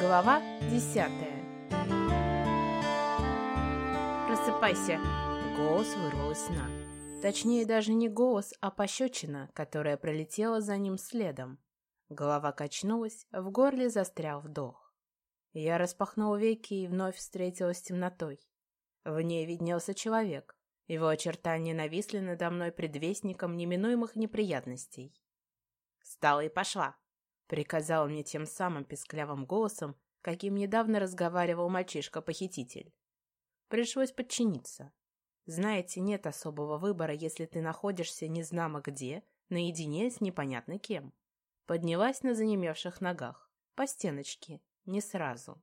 Глава десятая «Просыпайся!» Голос вырвал из сна. Точнее, даже не голос, а пощечина, которая пролетела за ним следом. Голова качнулась, в горле застрял вдох. Я распахнул веки и вновь встретилась с темнотой. В ней виднелся человек. Его очертания нависли надо мной предвестником неминуемых неприятностей. «Встала и пошла!» Приказал мне тем самым песклявым голосом, каким недавно разговаривал мальчишка-похититель. Пришлось подчиниться. Знаете, нет особого выбора, если ты находишься незнамо где, наедине с непонятно кем. Поднялась на занемевших ногах. По стеночке. Не сразу.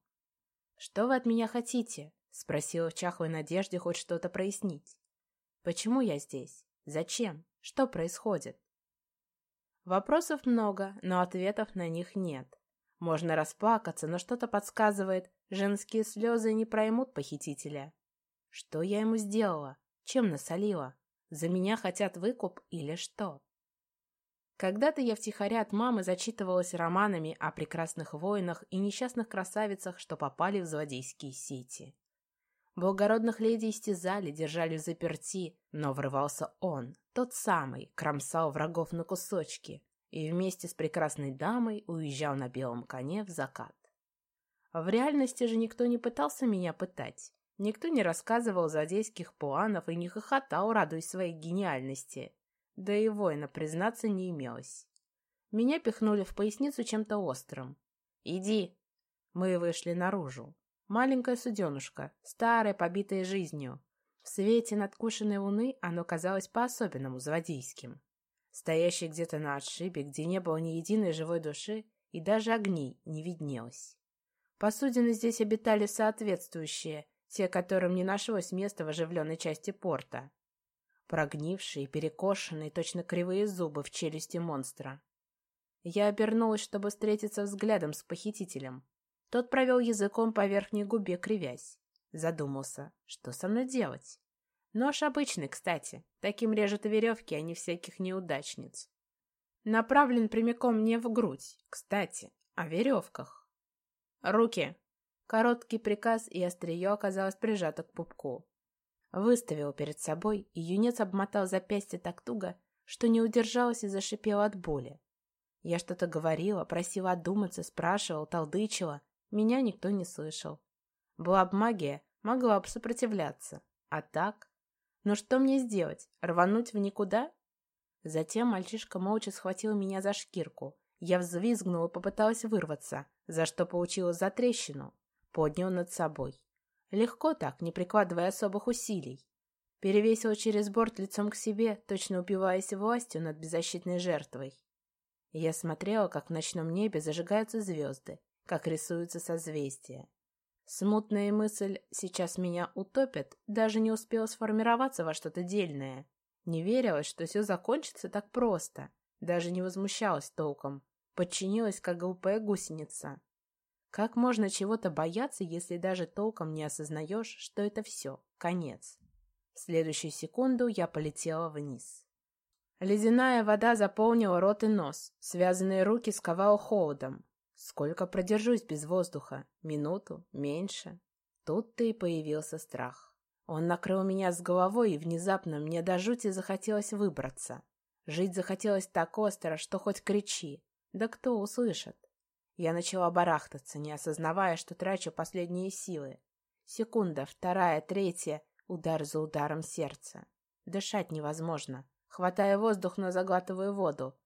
«Что вы от меня хотите?» — спросила в чахлой надежде хоть что-то прояснить. «Почему я здесь? Зачем? Что происходит?» Вопросов много, но ответов на них нет. Можно расплакаться, но что-то подсказывает, женские слезы не проймут похитителя. Что я ему сделала? Чем насолила? За меня хотят выкуп или что? Когда-то я втихаря от мамы зачитывалась романами о прекрасных воинах и несчастных красавицах, что попали в злодейские сети. Благородных леди истязали, держали в заперти, но врывался он, тот самый, кромсал врагов на кусочки и вместе с прекрасной дамой уезжал на белом коне в закат. В реальности же никто не пытался меня пытать, никто не рассказывал злодейских планов и не хохотал, радуясь своей гениальности. Да и воина, признаться, не имелось. Меня пихнули в поясницу чем-то острым. «Иди!» Мы вышли наружу. Маленькое суденушка, старое, побитое жизнью. В свете надкушенной луны оно казалось по-особенному злодейским. Стоящий где-то на отшибе, где не было ни единой живой души, и даже огней не виднелось. Посудины здесь обитали соответствующие, те, которым не нашлось места в оживленной части порта. Прогнившие, перекошенные, точно кривые зубы в челюсти монстра. Я обернулась, чтобы встретиться взглядом с похитителем. Тот провел языком по верхней губе, кривясь. Задумался, что со мной делать. Нож обычный, кстати. Таким режут веревки, а не всяких неудачниц. Направлен прямиком мне в грудь. Кстати, о веревках. Руки. Короткий приказ, и острие оказалось прижато к пупку. Выставил перед собой, и юнец обмотал запястье так туго, что не удержалась и зашипела от боли. Я что-то говорила, просила одуматься, спрашивала, толдычила, меня никто не слышал. Была бы магия, могла бы сопротивляться. А так? Ну что мне сделать? Рвануть в никуда? Затем мальчишка молча схватил меня за шкирку. Я взвизгнула и попыталась вырваться, за что получила затрещину. Поднял над собой. Легко так, не прикладывая особых усилий. Перевесил через борт лицом к себе, точно упиваясь властью над беззащитной жертвой. Я смотрела, как в ночном небе зажигаются звезды, как рисуются созвездия. Смутная мысль «сейчас меня утопят» даже не успела сформироваться во что-то дельное. Не верилось, что все закончится так просто. Даже не возмущалась толком. Подчинилась, как глупая гусеница. Как можно чего-то бояться, если даже толком не осознаешь, что это все, конец? В следующую секунду я полетела вниз. Ледяная вода заполнила рот и нос, связанные руки сковала холодом. Сколько продержусь без воздуха? Минуту? Меньше? Тут-то и появился страх. Он накрыл меня с головой, и внезапно мне до жути захотелось выбраться. Жить захотелось так остро, что хоть кричи. Да кто услышит? Я начала барахтаться, не осознавая, что трачу последние силы. Секунда, вторая, третья, удар за ударом сердца. Дышать невозможно. Хватая воздух, но заглатываю воду.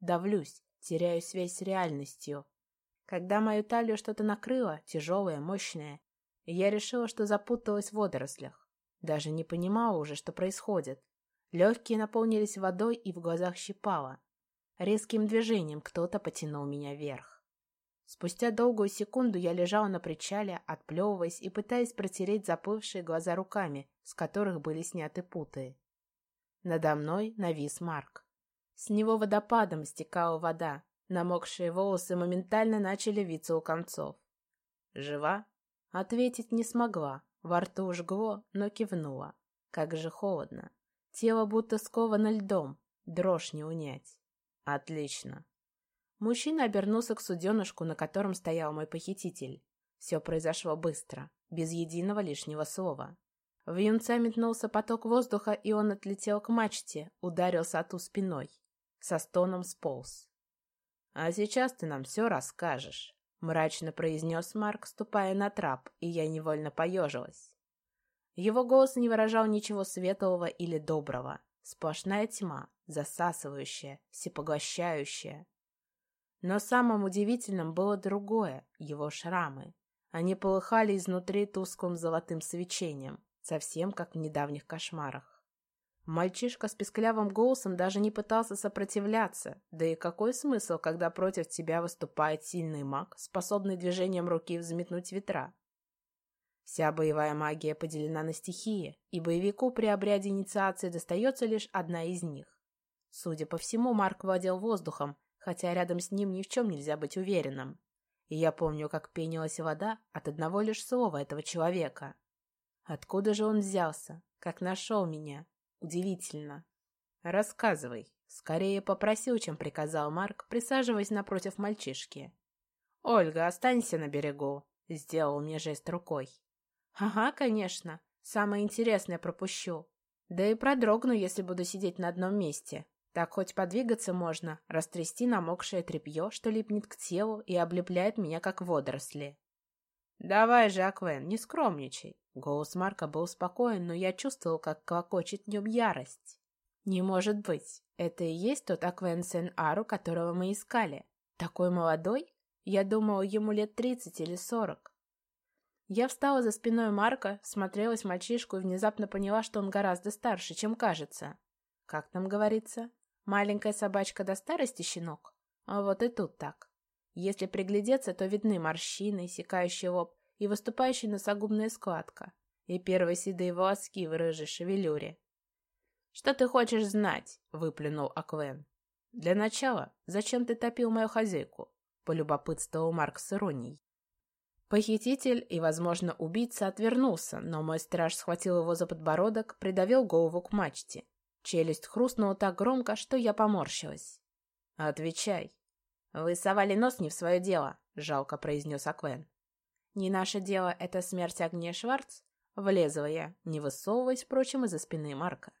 Давлюсь, теряю связь с реальностью. Когда мою талию что-то накрыло, тяжелое, мощное, я решила, что запуталась в водорослях. Даже не понимала уже, что происходит. Легкие наполнились водой и в глазах щипало. Резким движением кто-то потянул меня вверх. Спустя долгую секунду я лежала на причале, отплевываясь и пытаясь протереть заплывшие глаза руками, с которых были сняты путы. Надо мной навис Марк. С него водопадом стекала вода, Намокшие волосы моментально начали виться у концов. «Жива?» Ответить не смогла. Во рту жгло, но кивнула. Как же холодно. Тело будто сковано льдом. Дрожь не унять. Отлично. Мужчина обернулся к суденышку, на котором стоял мой похититель. Все произошло быстро, без единого лишнего слова. В юнца метнулся поток воздуха, и он отлетел к мачте, ударился о ту спиной. Со стоном сполз. «А сейчас ты нам все расскажешь», — мрачно произнес Марк, ступая на трап, и я невольно поежилась. Его голос не выражал ничего светлого или доброго. Сплошная тьма, засасывающая, всепоглощающая. Но самым удивительным было другое — его шрамы. Они полыхали изнутри тусклым золотым свечением, совсем как в недавних кошмарах. Мальчишка с песклявым голосом даже не пытался сопротивляться. Да и какой смысл, когда против тебя выступает сильный маг, способный движением руки взметнуть ветра? Вся боевая магия поделена на стихии, и боевику при обряде инициации достается лишь одна из них. Судя по всему, Марк владел воздухом, хотя рядом с ним ни в чем нельзя быть уверенным. И я помню, как пенилась вода от одного лишь слова этого человека. Откуда же он взялся? Как нашел меня? Удивительно. Рассказывай. Скорее попросил, чем приказал Марк, присаживаясь напротив мальчишки. Ольга, останься на берегу. Сделал мне жест рукой. Ага, конечно. Самое интересное пропущу. Да и продрогну, если буду сидеть на одном месте. Так хоть подвигаться можно, растрясти намокшее тряпье, что липнет к телу и облепляет меня, как водоросли. «Давай же, Аквен, не скромничай. Голос Марка был спокоен, но я чувствовал, как клокочет в нем ярость. «Не может быть. Это и есть тот Аквен Сен-Ару, которого мы искали. Такой молодой? Я думал, ему лет тридцать или сорок». Я встала за спиной Марка, смотрелась мальчишку и внезапно поняла, что он гораздо старше, чем кажется. Как там говорится? Маленькая собачка до старости щенок? А вот и тут так. Если приглядеться, то видны морщины, секающий лоб, и выступающая носогубная складка, и первые седые волоски в рыжей шевелюре. «Что ты хочешь знать?» — выплюнул Аквен. «Для начала, зачем ты топил мою хозяйку?» — полюбопытствовал Марк с иронией. Похититель и, возможно, убийца отвернулся, но мой страж схватил его за подбородок, придавил голову к мачте. Челюсть хрустнула так громко, что я поморщилась. «Отвечай». «Вы совали нос не в свое дело», — жалко произнес Аквен. Не наше дело это смерть Агния Шварц? Влезла я, не высовываясь, впрочем, из-за спины Марка.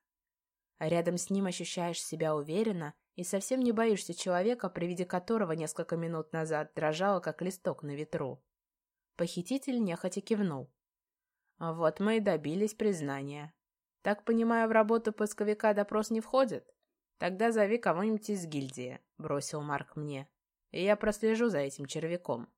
Рядом с ним ощущаешь себя уверенно и совсем не боишься человека, при виде которого несколько минут назад дрожало, как листок на ветру. Похититель нехотя кивнул. Вот мы и добились признания. Так понимаю, в работу поисковика допрос не входит? Тогда зови кого-нибудь из гильдии, бросил Марк мне. Я прослежу за этим червяком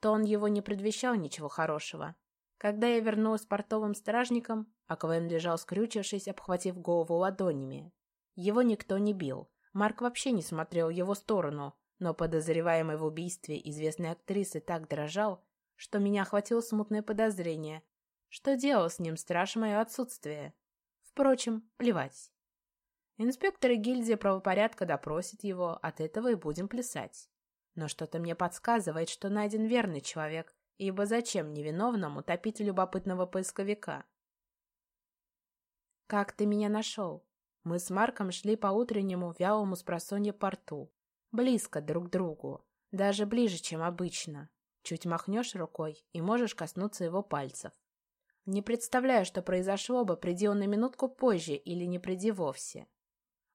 то он его не предвещал ничего хорошего. Когда я вернулась с портовым стражником, Аквен лежал скрючившись, обхватив голову ладонями. Его никто не бил. Марк вообще не смотрел в его сторону, но подозреваемый в убийстве известной актрисы так дрожал, что меня охватило смутное подозрение. Что делал с ним страж мое отсутствие? Впрочем, плевать. Инспекторы гильдии правопорядка допросят его, от этого и будем плясать. Но что-то мне подсказывает, что найден верный человек, ибо зачем невиновному топить любопытного поисковика? «Как ты меня нашел?» Мы с Марком шли по утреннему вялому спросонье порту. Близко друг к другу, даже ближе, чем обычно. Чуть махнешь рукой и можешь коснуться его пальцев. Не представляю, что произошло бы, приди он на минутку позже или не приди вовсе.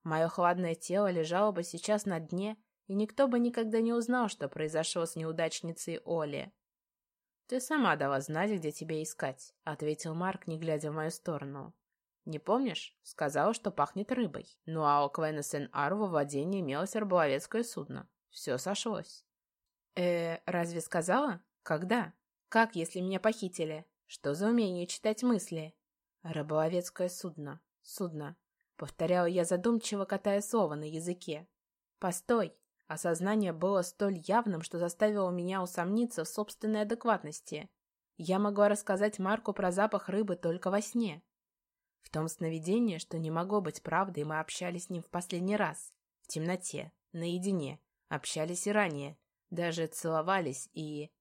Мое хладное тело лежало бы сейчас на дне, и никто бы никогда не узнал, что произошло с неудачницей Оли. «Ты сама дала знать, где тебя искать», — ответил Марк, не глядя в мою сторону. «Не помнишь? Сказала, что пахнет рыбой. Ну а у Квена Сен-Ар во владении имелось рыболовецкое судно. Все сошлось». «Э, разве сказала? Когда? Как, если меня похитили? Что за умение читать мысли?» «Рыболовецкое судно. Судно», — повторяла я задумчиво, катая слово на языке. «Постой, Осознание было столь явным, что заставило меня усомниться в собственной адекватности. Я могла рассказать Марку про запах рыбы только во сне. В том сновидении, что не могло быть правдой, мы общались с ним в последний раз. В темноте, наедине. Общались и ранее. Даже целовались и...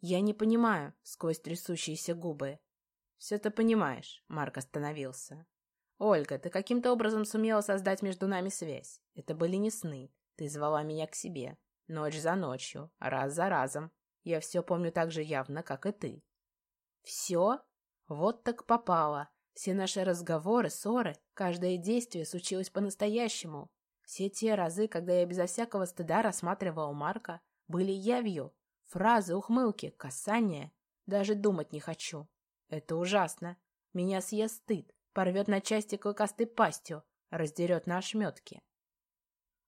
«Я не понимаю», — сквозь трясущиеся губы. «Все ты понимаешь», — Марк остановился. «Ольга, ты каким-то образом сумела создать между нами связь. Это были не сны. Ты звала меня к себе. Ночь за ночью, раз за разом. Я все помню так же явно, как и ты. Все? Вот так попало. Все наши разговоры, ссоры, каждое действие случилось по-настоящему. Все те разы, когда я безо всякого стыда рассматривал Марка, были явью. Фразы, ухмылки, касания. Даже думать не хочу. Это ужасно. Меня съест стыд, порвет на части клыкастой пастью, раздерет на ошметки.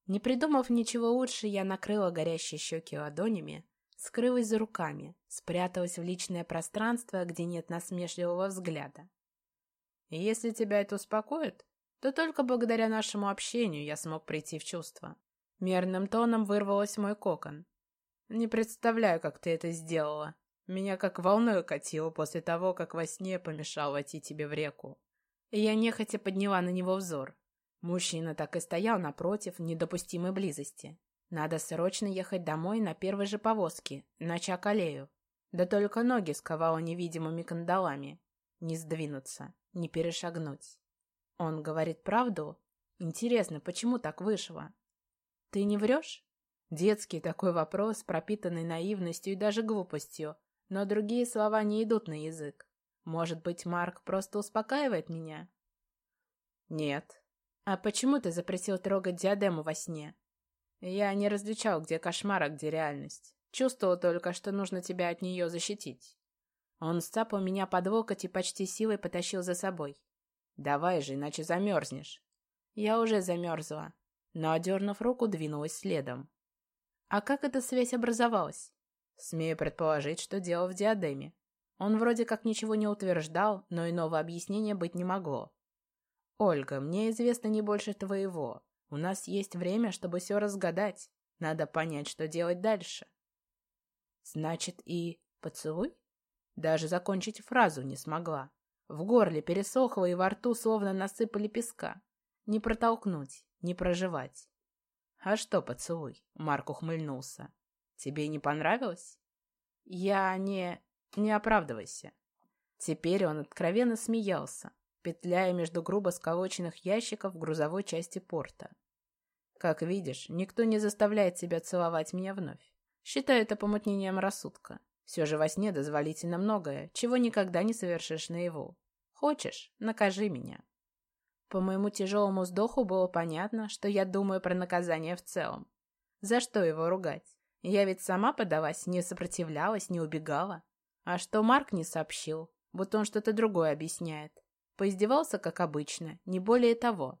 Не придумав ничего лучше, я накрыла горящие щеки ладонями, скрылась за руками, спряталась в личное пространство, где нет насмешливого взгляда. если тебя это успокоит, то только благодаря нашему общению я смог прийти в чувство. Мерным тоном вырвалось мой кокон. Не представляю, как ты это сделала. Меня как волной катило после того, как во сне помешал войти тебе в реку. И я нехотя подняла на него взор. Мужчина так и стоял напротив недопустимой близости. Надо срочно ехать домой на первой же повозке, иначе околею. Да только ноги сковало невидимыми кандалами. Не сдвинуться, не перешагнуть. Он говорит правду? Интересно, почему так вышло? Ты не врешь? Детский такой вопрос, пропитанный наивностью и даже глупостью, но другие слова не идут на язык. Может быть, Марк просто успокаивает меня? Нет, «А почему ты запретил трогать диадему во сне?» «Я не различал, где кошмар, а где реальность. Чувствовал только, что нужно тебя от нее защитить». Он сцапал меня под локоть и почти силой потащил за собой. «Давай же, иначе замерзнешь». Я уже замерзла, но, одернув руку, двинулась следом. «А как эта связь образовалась?» Смею предположить, что дело в диадеме. Он вроде как ничего не утверждал, но иного объяснения быть не могло. «Ольга, мне известно не больше твоего. У нас есть время, чтобы все разгадать. Надо понять, что делать дальше». «Значит, и поцелуй?» Даже закончить фразу не смогла. В горле пересохло и во рту словно насыпали песка. Не протолкнуть, не проживать. «А что поцелуй?» — Марк ухмыльнулся. «Тебе не понравилось?» «Я не... не оправдывайся». Теперь он откровенно смеялся, петляя между грубо сколоченных ящиков в грузовой части порта. Как видишь, никто не заставляет тебя целовать меня вновь. Считаю это помутнением рассудка. Все же во сне дозволительно многое, чего никогда не совершишь наяву. Хочешь, накажи меня. По моему тяжелому вздоху было понятно, что я думаю про наказание в целом. За что его ругать? Я ведь сама подалась, не сопротивлялась, не убегала. А что Марк не сообщил, будто он что-то другое объясняет. Поиздевался, как обычно, не более того.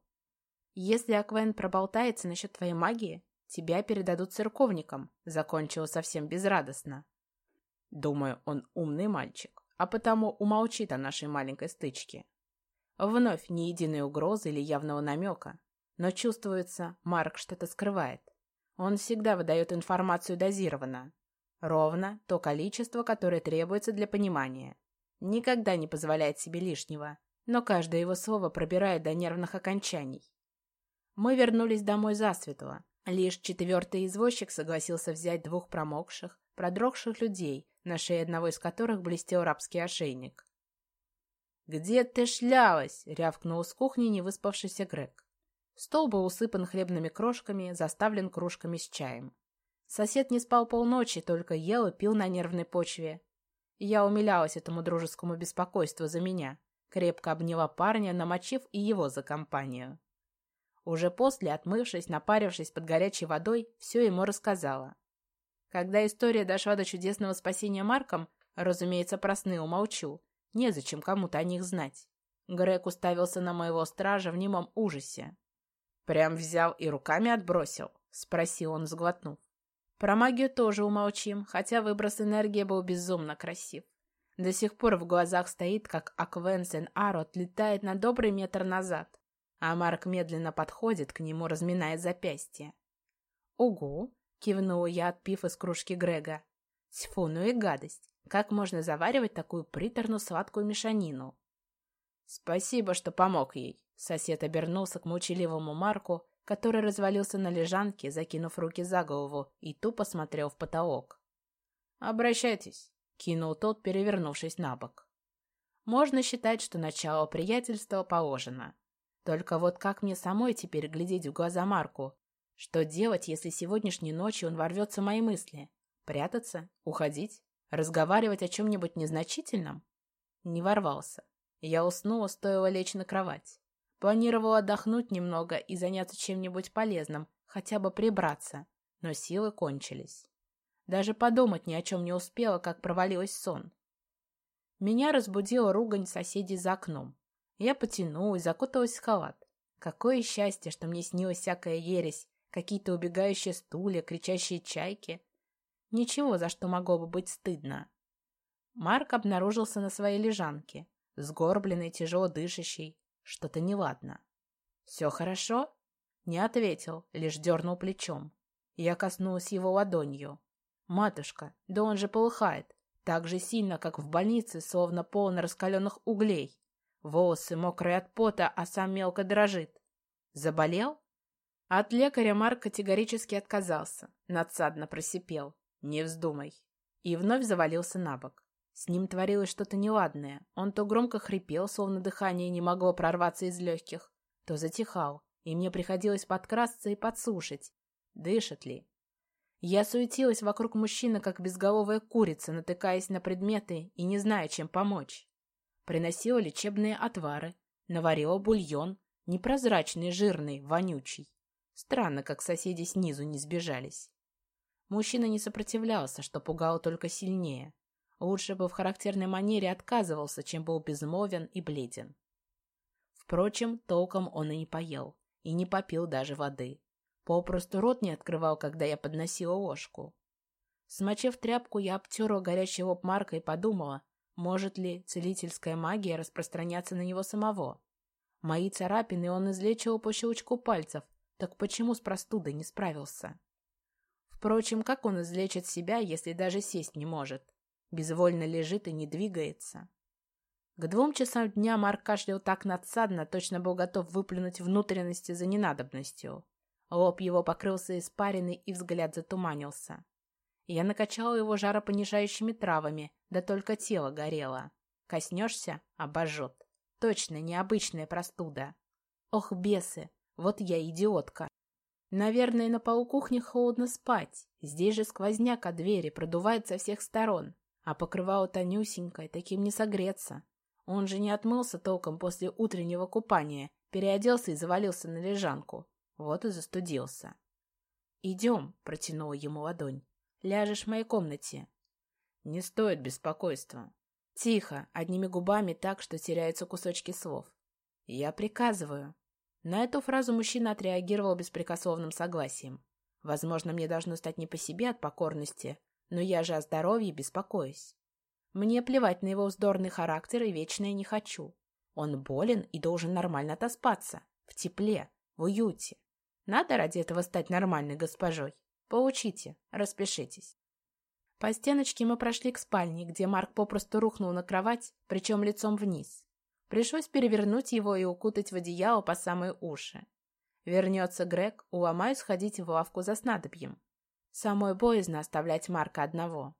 Если Аквен проболтается насчет твоей магии, тебя передадут церковникам, закончила совсем безрадостно. Думаю, он умный мальчик, а потому умолчит о нашей маленькой стычке. Вновь ни единой угрозы или явного намека, но чувствуется, Марк что-то скрывает. Он всегда выдает информацию дозированно. Ровно то количество, которое требуется для понимания. Никогда не позволяет себе лишнего но каждое его слово пробирает до нервных окончаний. Мы вернулись домой засветло. Лишь четвертый извозчик согласился взять двух промокших, продрогших людей, на шее одного из которых блестел рабский ошейник. «Где ты шлялась?» — рявкнул с кухни невыспавшийся Грег. Стол был усыпан хлебными крошками, заставлен кружками с чаем. Сосед не спал полночи, только ел и пил на нервной почве. Я умилялась этому дружескому беспокойству за меня крепко обняла парня, намочив и его за компанию. Уже после, отмывшись, напарившись под горячей водой, все ему рассказала. Когда история дошла до чудесного спасения Марком, разумеется, про сны умолчу. Незачем кому-то о них знать. Грег уставился на моего стража в немом ужасе. «Прям взял и руками отбросил?» — спросил он, сглотнув. Про магию тоже умолчим, хотя выброс энергии был безумно красив. До сих пор в глазах стоит, как Аквенсен Арот летает на добрый метр назад, а Марк медленно подходит к нему, разминая запястье. «Угу!» — кивнула я, отпив из кружки Грега. «Тьфу, ну и гадость! Как можно заваривать такую приторно-сладкую мешанину?» «Спасибо, что помог ей!» Сосед обернулся к молчаливому Марку, который развалился на лежанке, закинув руки за голову, и тупо смотрел в потолок. «Обращайтесь!» — кинул тот, перевернувшись на бок. «Можно считать, что начало приятельства положено. Только вот как мне самой теперь глядеть в глаза Марку? Что делать, если сегодняшней ночью он ворвется в мои мысли? Прятаться? Уходить? Разговаривать о чем-нибудь незначительном? Не ворвался. Я уснула, стоило лечь на кровать. Планировала отдохнуть немного и заняться чем-нибудь полезным, хотя бы прибраться, но силы кончились. Даже подумать ни о чем не успела, как провалилась сон. Меня разбудила ругань соседей за окном. Я потянулась, закуталась в халат. Какое счастье, что мне снилась всякая ересь, какие-то убегающие стулья, кричащие чайки. Ничего, за что могло бы быть стыдно. Марк обнаружился на своей лежанке, сгорбленный, тяжело дышащий. Что-то неладно. «Все хорошо?» Не ответил, лишь дернул плечом. Я коснулась его ладонью. «Матушка, да он же полыхает, так же сильно, как в больнице, словно полно раскаленных углей. Волосы мокрые от пота, а сам мелко дрожит. Заболел?» От лекаря Марк категорически отказался, надсадно просипел. «Не вздумай!» И вновь завалился на бок. С ним творилось что-то неладное. Он то громко хрипел, словно дыхание не могло прорваться из легких, то затихал, и мне приходилось подкрасться и подсушить. Дышит ли? Я суетилась вокруг мужчины, как безголовая курица, натыкаясь на предметы и не зная, чем помочь. Приносила лечебные отвары, наварила бульон, непрозрачный, жирный, вонючий. Странно, как соседи снизу не сбежались. Мужчина не сопротивлялся, что пугало только сильнее. Лучше бы в характерной манере отказывался, чем был безмолвен и бледен. Впрочем, толком он и не поел, и не попил даже воды. Попросту рот не открывал, когда я подносила ложку. Смочив тряпку, я обтерла горячий лоб Марка и подумала, может ли целительская магия распространяться на него самого. Мои царапины он излечивал по щелчку пальцев, так почему с простудой не справился? Впрочем, как он излечит себя, если даже сесть не может? безвольно лежит и не двигается. К двум часам дня Марк кашлял так надсадно, точно был готов выплюнуть внутренности за ненадобностью. Лоб его покрылся испариной, и взгляд затуманился. Я накачала его жаропонижающими травами, да только тело горело. Коснешься — обожжет. Точно необычная простуда. Ох, бесы, вот я идиотка. Наверное, на полу кухни холодно спать. Здесь же сквозняк от двери продувает со всех сторон. А покрывало тонюсенькое, таким не согреться. Он же не отмылся толком после утреннего купания, переоделся и завалился на лежанку. Вот и застудился. «Идем», — протянула ему ладонь. «Ляжешь в моей комнате». «Не стоит беспокойства». Тихо, одними губами так, что теряются кусочки слов. «Я приказываю». На эту фразу мужчина отреагировал беспрекословным согласием. Возможно, мне должно стать не по себе от покорности, но я же о здоровье беспокоюсь. Мне плевать на его вздорный характер и вечное не хочу. Он болен и должен нормально отоспаться. В тепле, в уюте. Надо ради этого стать нормальной госпожой. Поучите, распишитесь. По стеночке мы прошли к спальне, где Марк попросту рухнул на кровать, причем лицом вниз. Пришлось перевернуть его и укутать в одеяло по самые уши. Вернется Грег, уломаю сходить в лавку за снадобьем. Самой боязно оставлять Марка одного.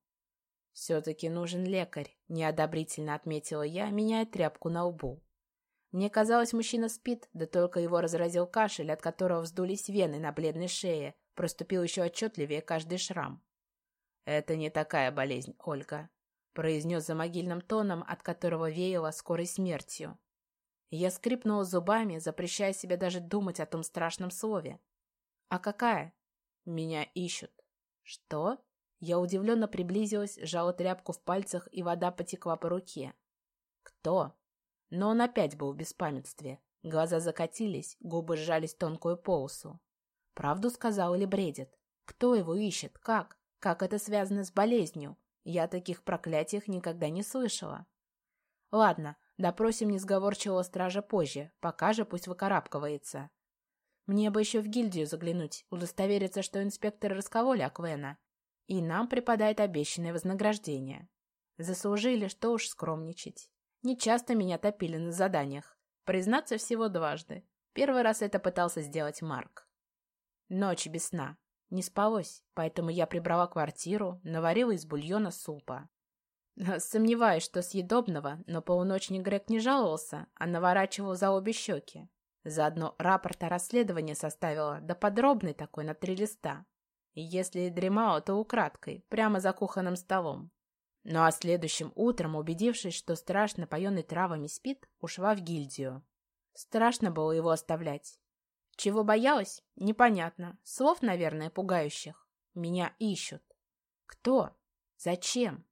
«Все-таки нужен лекарь», — неодобрительно отметила я, меняя тряпку на лбу. Мне казалось, мужчина спит, да только его разразил кашель, от которого вздулись вены на бледной шее, проступил еще отчетливее каждый шрам. «Это не такая болезнь, Ольга», — произнес за могильным тоном, от которого веяло скорой смертью. Я скрипнула зубами, запрещая себе даже думать о том страшном слове. «А какая?» «Меня ищут». «Что?» Я удивленно приблизилась, сжала тряпку в пальцах, и вода потекла по руке. «Кто?» Но он опять был в беспамятстве. Глаза закатились, губы сжались тонкую полосу. Правду сказал или бредит? Кто его ищет? Как? Как это связано с болезнью? Я о таких проклятиях никогда не слышала. Ладно, допросим несговорчивого стража позже, пока же пусть выкарабкивается. Мне бы еще в гильдию заглянуть, удостовериться, что инспектор раскололи Аквена. И нам припадает обещанное вознаграждение. Заслужили, что уж скромничать. Не часто меня топили на заданиях. Признаться, всего дважды. Первый раз это пытался сделать Марк. Ночь без сна. Не спалось, поэтому я прибрала квартиру, наварила из бульона супа. Сомневаюсь, что съедобного, но полуночник Грег не жаловался, а наворачивал за обе щеки. Заодно рапорт о расследовании составила, да подробный такой на три листа. И если и дремала, то украдкой, прямо за кухонным столом. Ну а следующим утром, убедившись, что страж, напоенный травами, спит, ушла в гильдию. Страшно было его оставлять. Чего боялась? Непонятно. Слов, наверное, пугающих. Меня ищут. Кто? Зачем?